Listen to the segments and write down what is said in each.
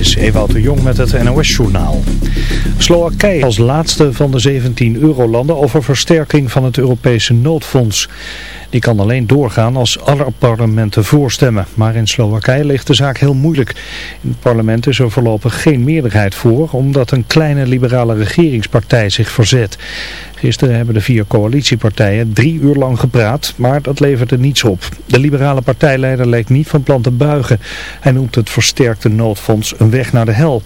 is Ewout de Jong met het NOS-journaal. Slowakije als laatste van de 17 eurolanden over versterking van het Europese noodfonds. Die kan alleen doorgaan als alle parlementen voorstemmen. Maar in Slowakije ligt de zaak heel moeilijk. In het parlement is er voorlopig geen meerderheid voor, omdat een kleine liberale regeringspartij zich verzet. Gisteren hebben de vier coalitiepartijen drie uur lang gepraat, maar dat leverde niets op. De liberale partijleider leek niet van plan te buigen. Hij noemt het versterkte noodfonds een weg naar de hel.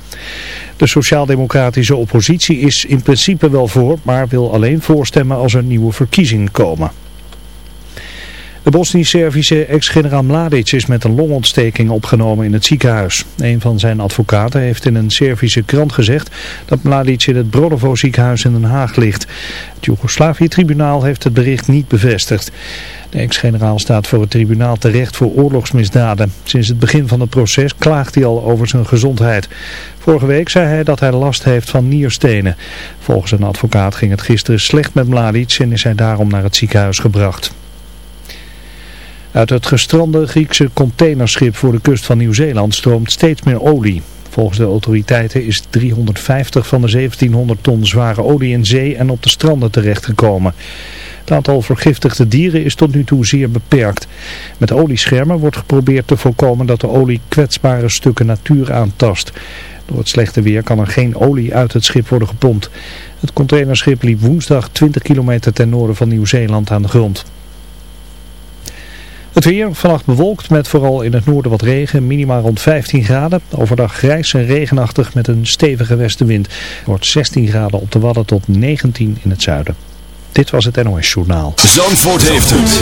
De sociaal-democratische oppositie is in principe wel voor, maar wil alleen voorstemmen als er nieuwe verkiezingen komen. De Bosnisch-Servische ex-generaal Mladic is met een longontsteking opgenomen in het ziekenhuis. Een van zijn advocaten heeft in een Servische krant gezegd dat Mladic in het Brodovo ziekenhuis in Den Haag ligt. Het Joegoslavië-tribunaal heeft het bericht niet bevestigd. De ex-generaal staat voor het tribunaal terecht voor oorlogsmisdaden. Sinds het begin van het proces klaagt hij al over zijn gezondheid. Vorige week zei hij dat hij last heeft van nierstenen. Volgens een advocaat ging het gisteren slecht met Mladic en is hij daarom naar het ziekenhuis gebracht. Uit het gestrande Griekse containerschip voor de kust van Nieuw-Zeeland stroomt steeds meer olie. Volgens de autoriteiten is 350 van de 1700 ton zware olie in zee en op de stranden terechtgekomen. Het aantal vergiftigde dieren is tot nu toe zeer beperkt. Met olieschermen wordt geprobeerd te voorkomen dat de olie kwetsbare stukken natuur aantast. Door het slechte weer kan er geen olie uit het schip worden gepompt. Het containerschip liep woensdag 20 kilometer ten noorden van Nieuw-Zeeland aan de grond. Het weer vannacht bewolkt met vooral in het noorden wat regen, minimaal rond 15 graden. Overdag grijs en regenachtig met een stevige westenwind. wordt 16 graden op de Wadden tot 19 in het zuiden. Dit was het NOS Journaal. Zandvoort heeft het.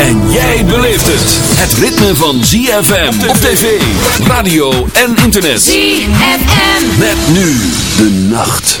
En jij beleeft het. Het ritme van ZFM op tv, radio en internet. ZFM. Met nu de nacht.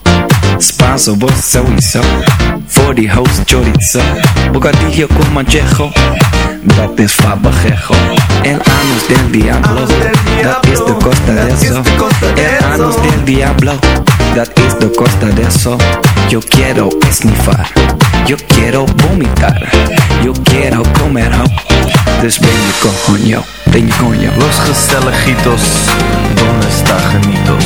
Spanso, vos sowieso. Voor die host chorizo. Bocadillo con manchejo. Dat is fabajejo. El anus del diablo. Dat is de costa de eso. El anus del diablo. Dat is de costa de eso. Yo quiero esnifar. Yo quiero vomitar. Yo quiero comer ho. Dus ben je coño. Ben je coño. Los gezelligitos, donde está genitos?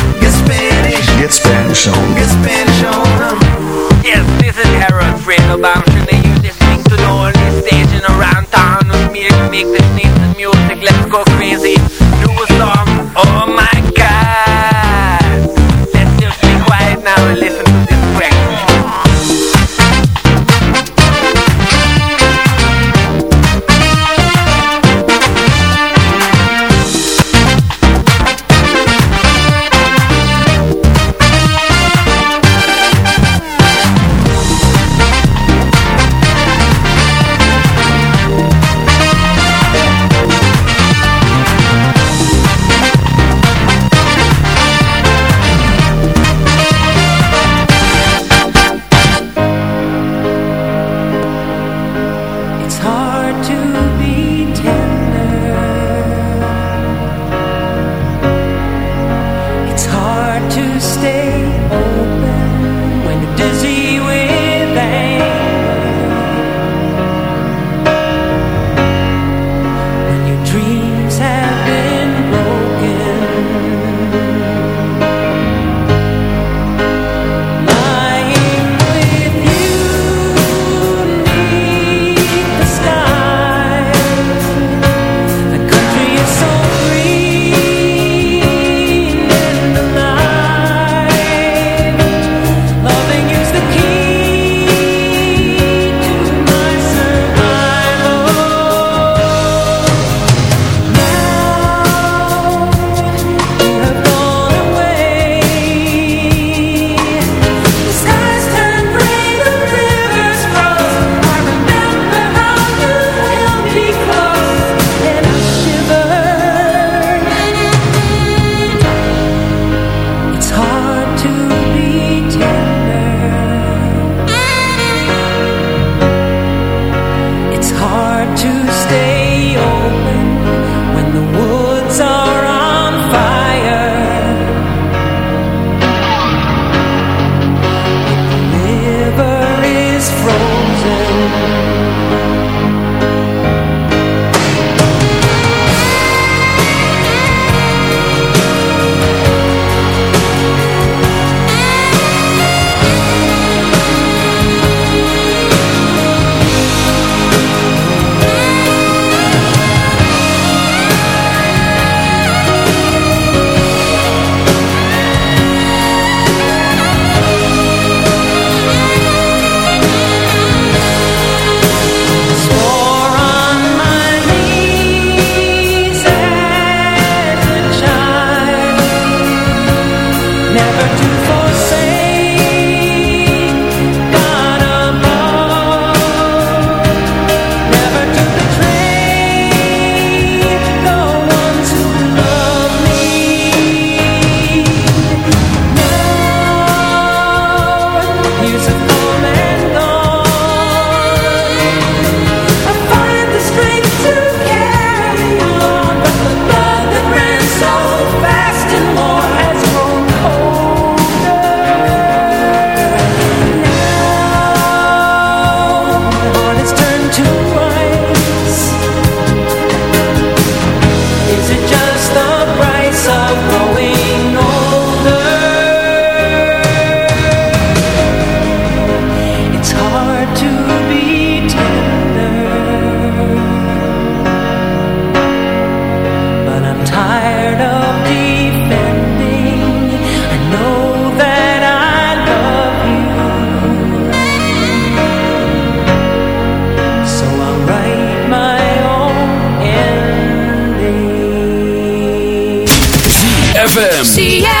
Get Spanish, Get Spanish on. get Spanish on 'em. Yes, this is Harold Fredo Bamshin. They use this thing to the only staging around town with me to make this nice music. Let's go crazy. ZFM.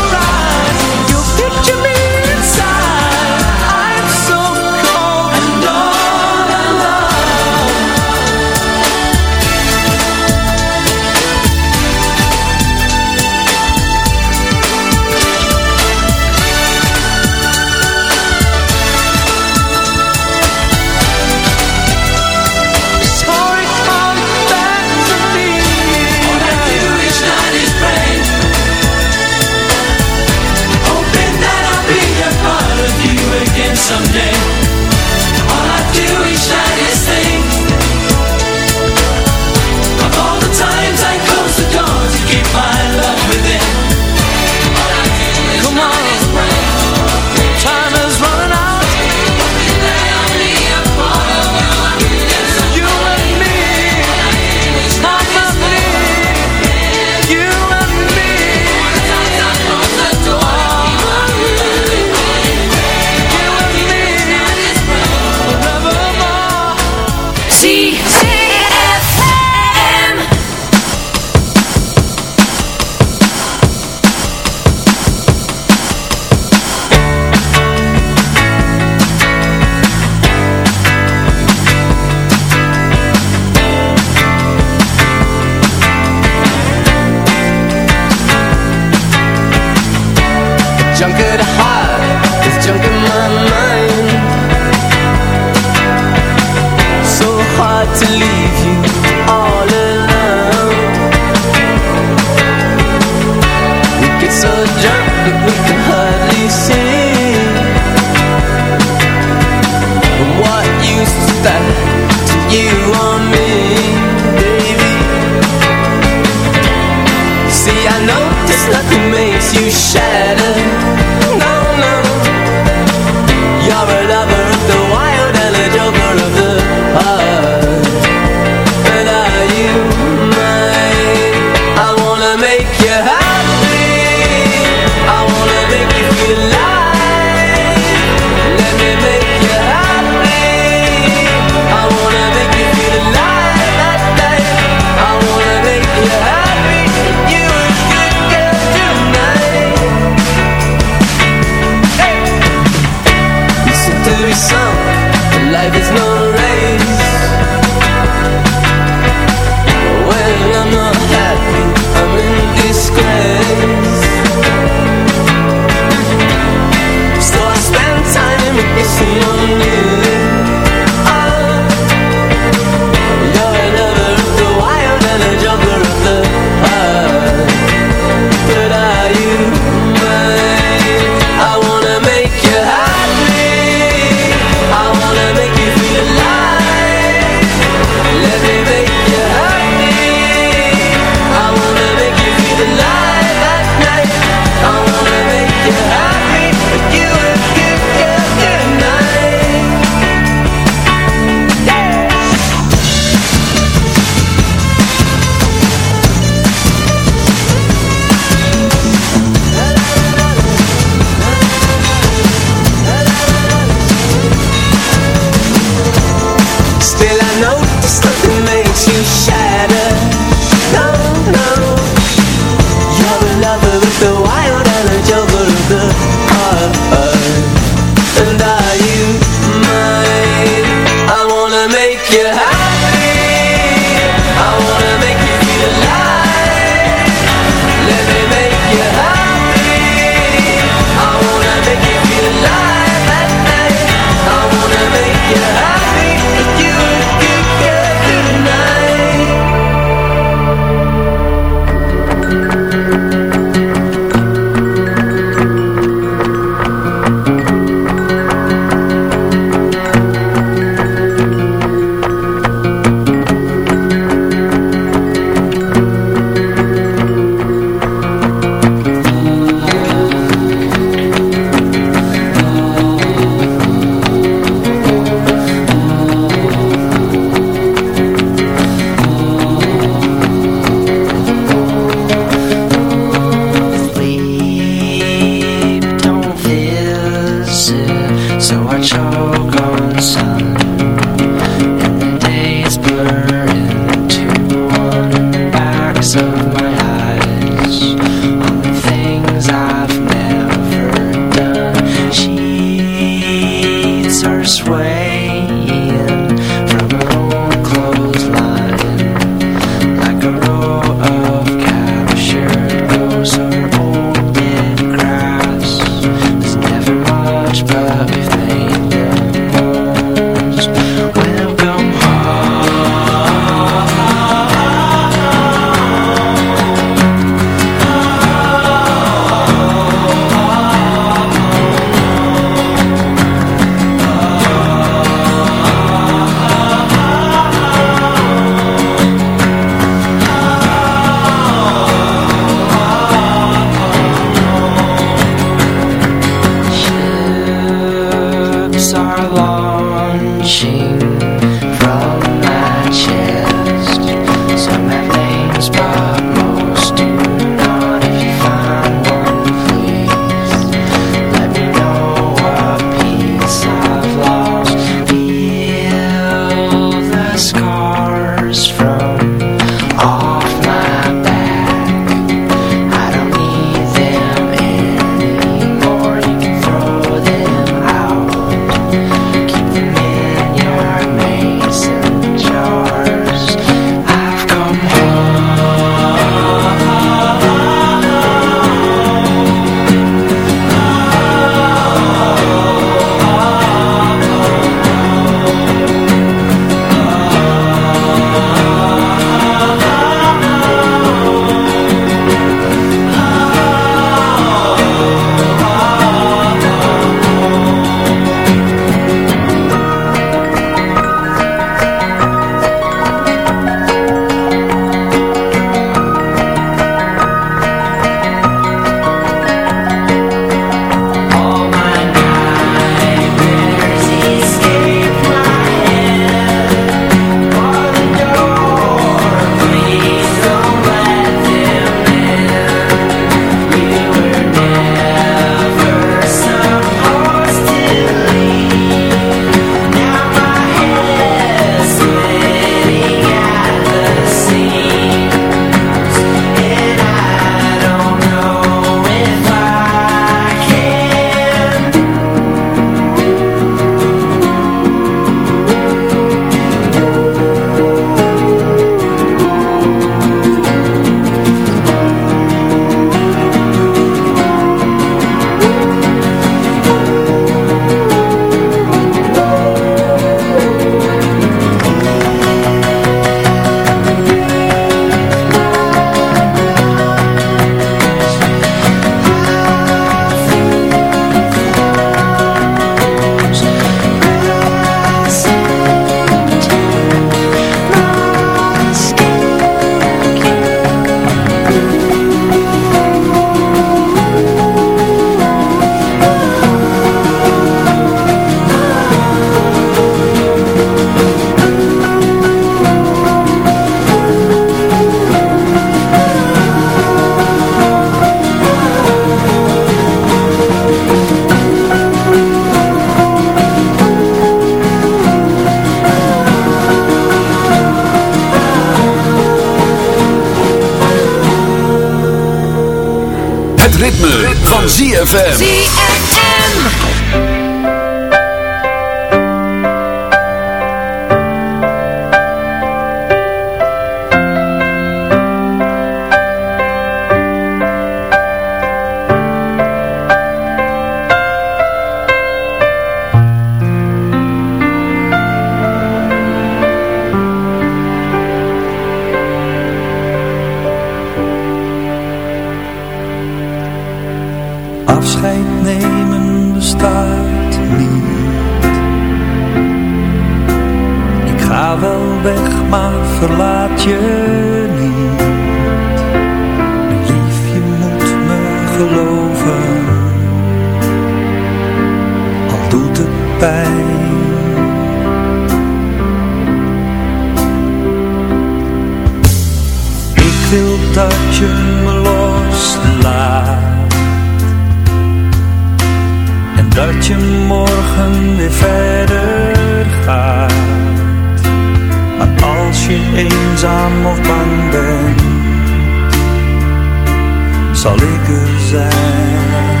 Zal ik er zijn.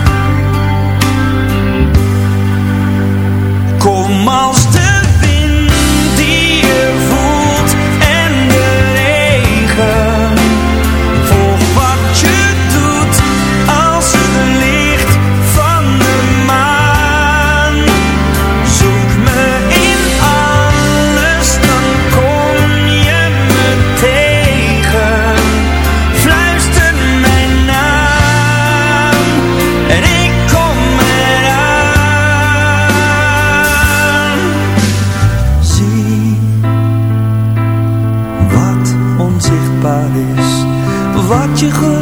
Kom als de je goed.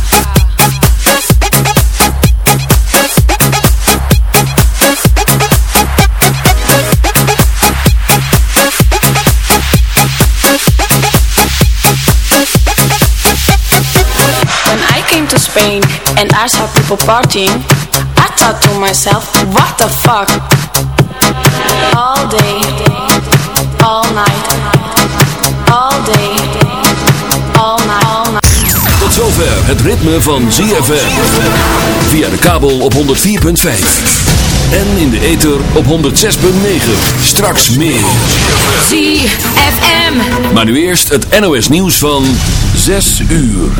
Spain and I saw people partying, I thought to myself, what the fuck? All day, all night, all day, all night, all night. Tot zover het ritme van ZFM. Via de kabel op 104.5. En in de ether op 106.9. Straks meer. ZFM. Maar nu eerst het NOS nieuws van 6 uur.